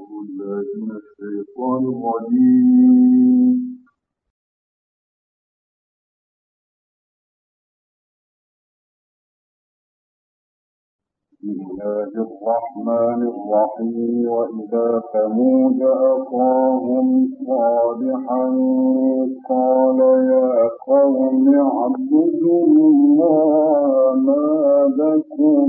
بالله الله الرحمن الرحيم. وإذا ثمود أخاهم صالحا قال يا قوم اعبدوا الله ما لكم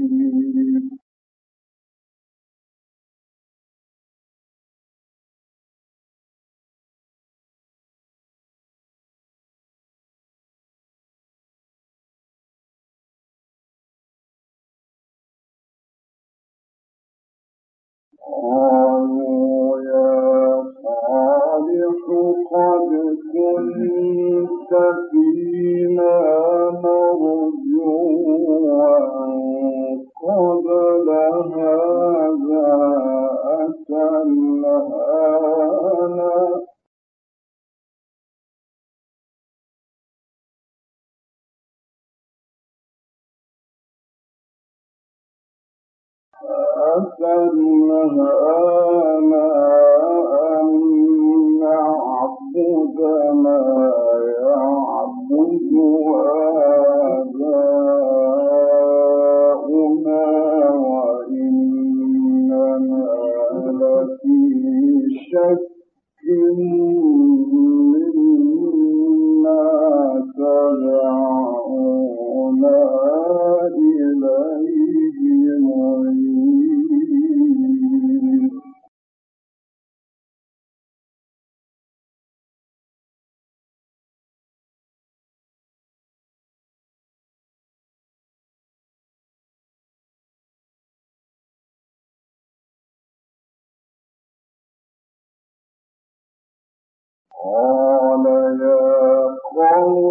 كنت الله قال يا قوم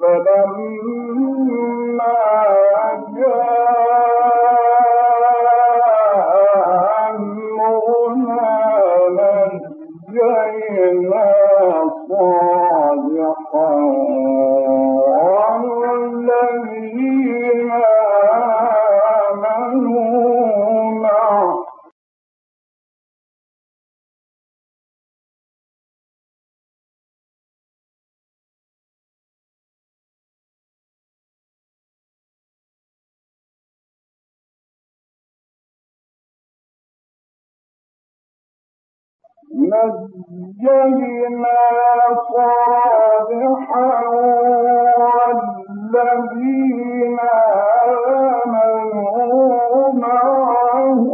فلما ونجينا صالحا والذين آمنوا معه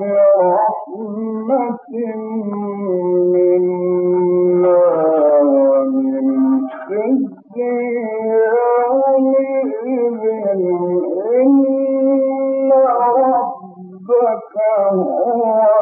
برحمة منا ومن خزي يومئذ إن ربك هو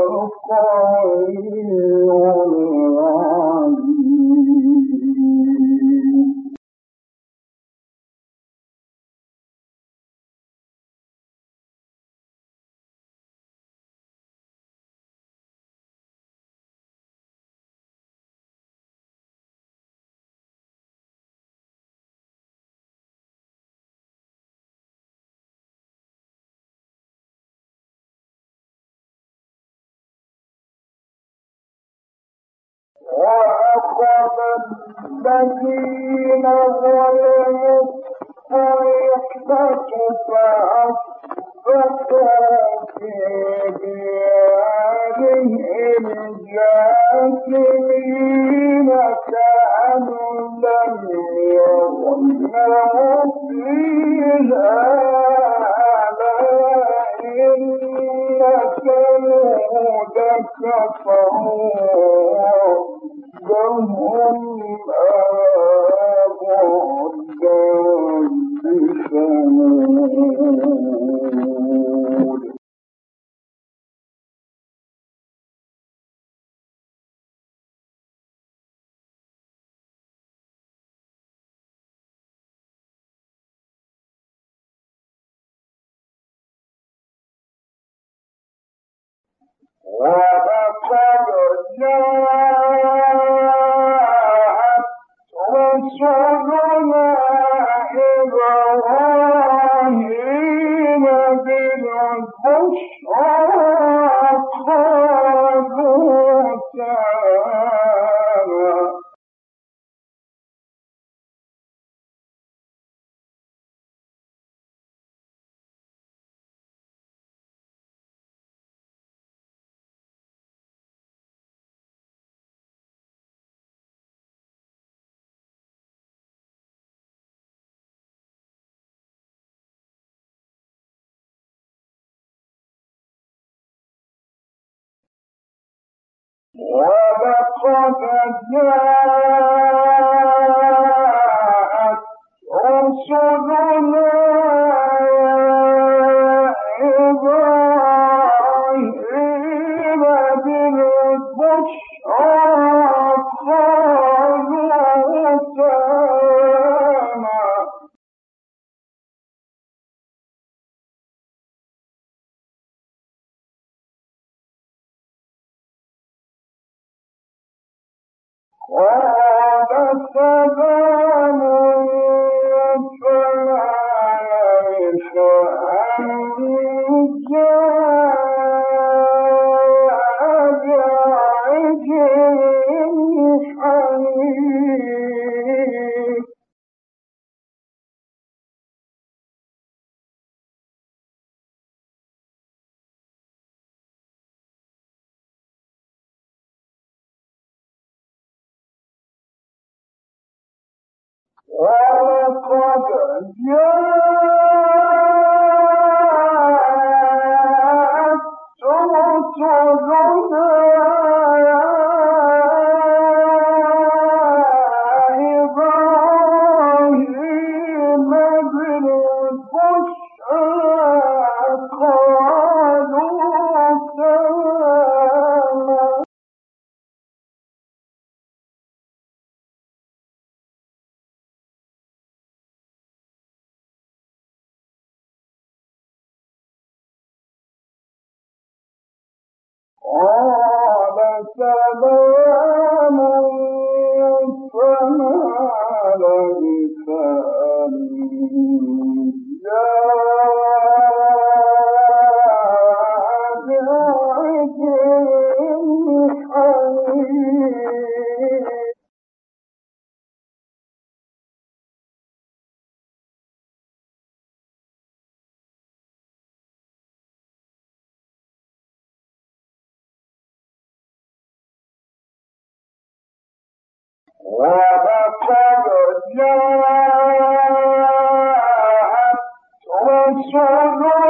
قائل الذين ظلموا الصيحة فأصبحوا في ديارهم جاثمين كأن لم يغنوا فيها إن ثمود كفروا لهم ولقد جاء ولقد جاءت رسلنا قال ولقد جاءت رسلنا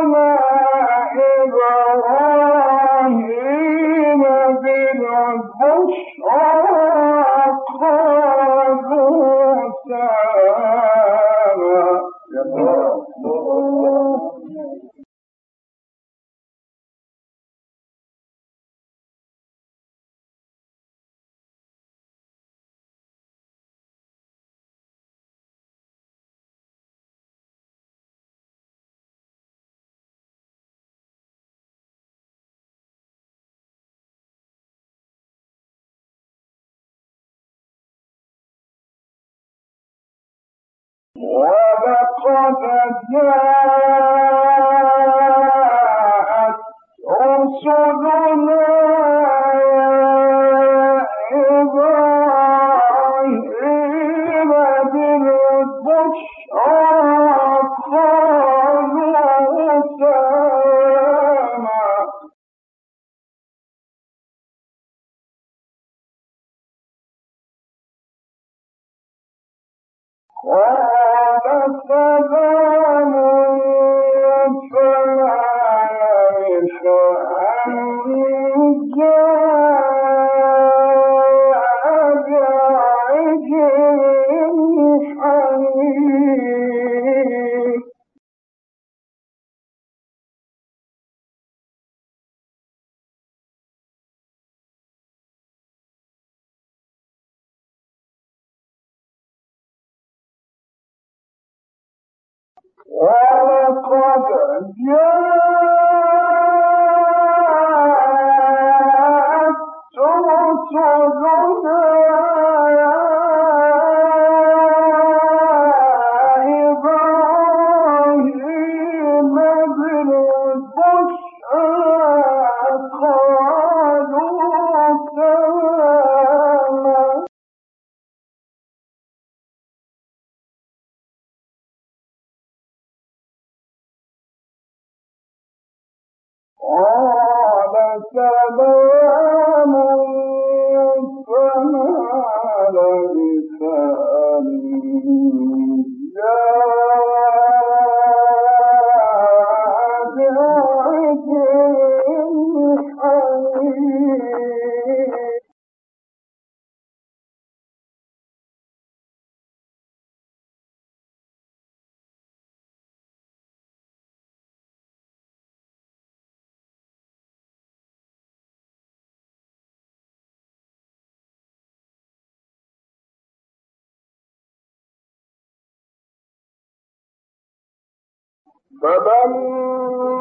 فلما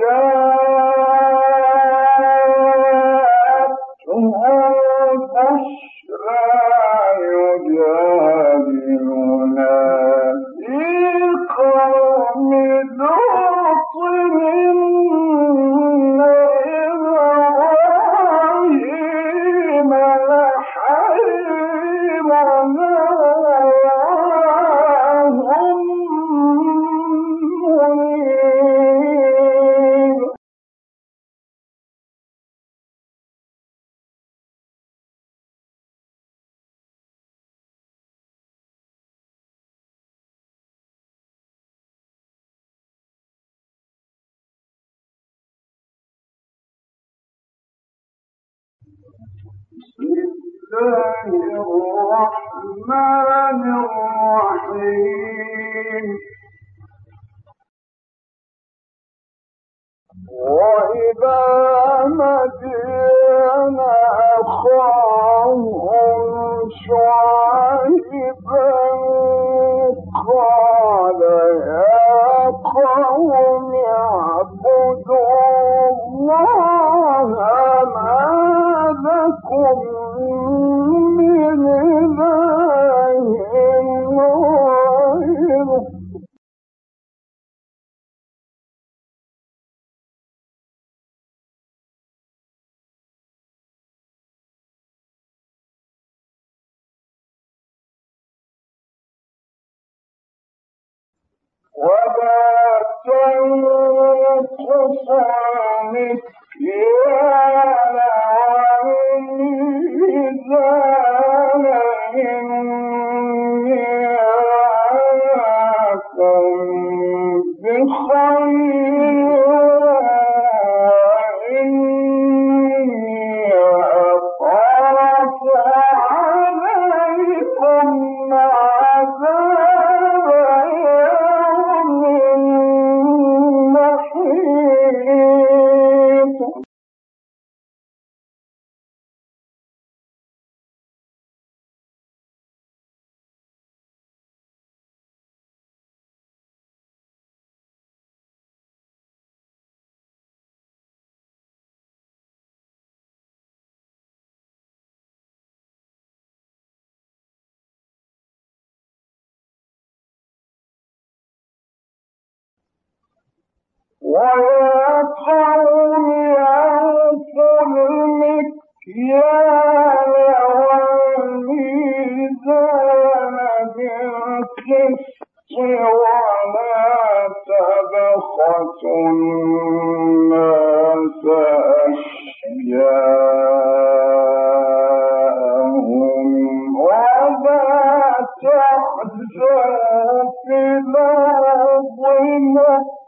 جاء الرحمن الرحيم. وإذا مدين أخاهم شعيبا moment ما ونفسه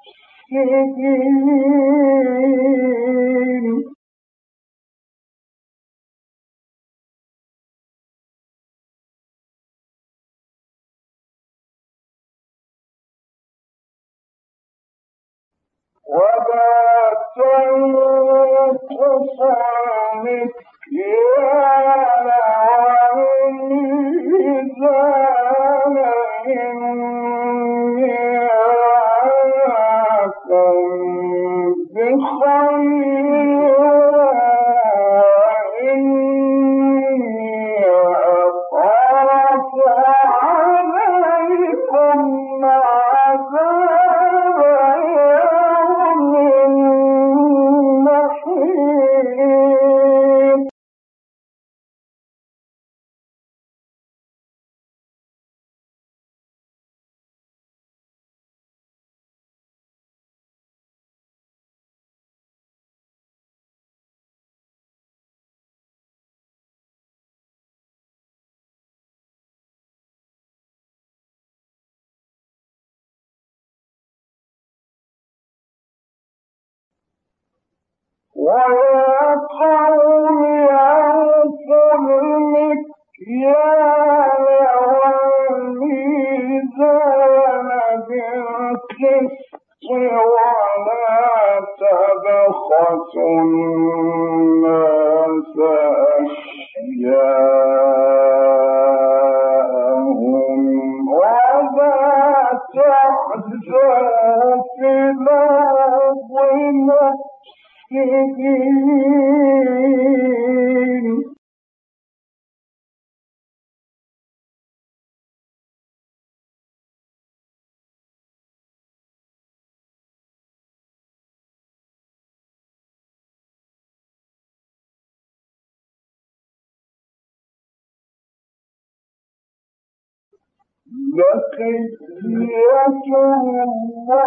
تحية الله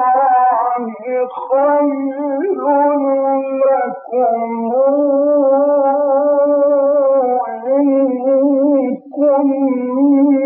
خير لكم إن كنتم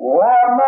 وما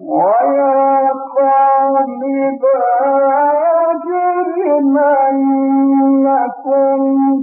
وما قوم لوط ويا قوم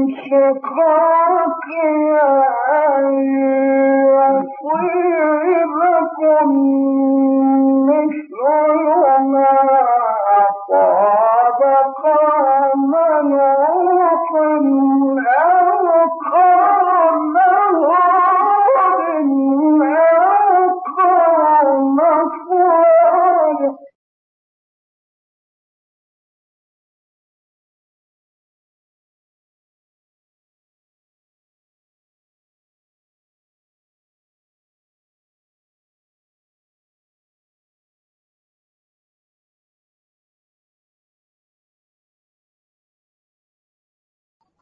يجرمنكم شقاقي أن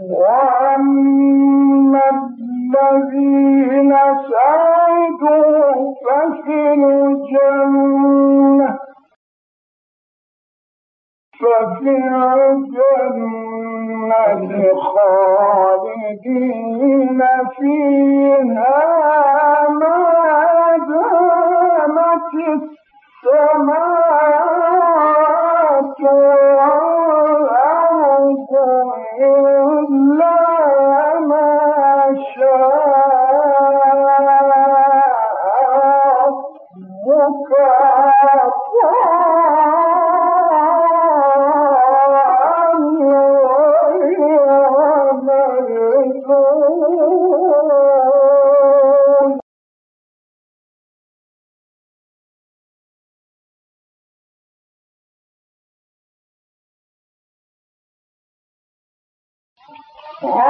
وأما Oh.